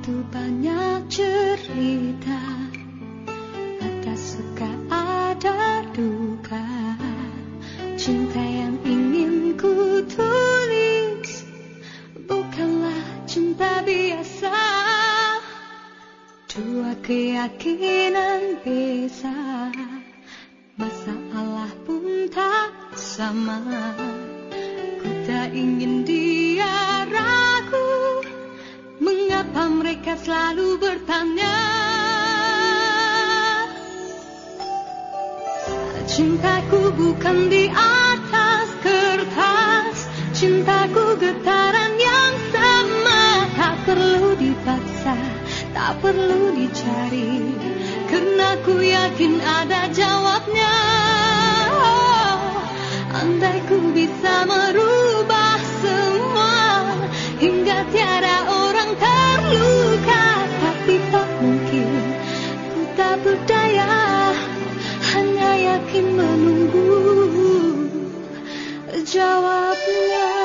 Begitu banyak cerita Ada suka ada duka. Cinta yang ingin ku tulis Bukanlah cinta biasa. Dua keyakinan beza Masalah pun tak sama. Ku tak ingin dia Mengapa mereka selalu bertanya? Cintaku bukan di atas kertas Cintaku getaran yang sama. Tak perlu dipaksa Tak perlu dicari. Karena ku yakin ada jawabnya. Oh, Andai ku bisa merubah berdaya Hanya yakin menunggu Jawabnya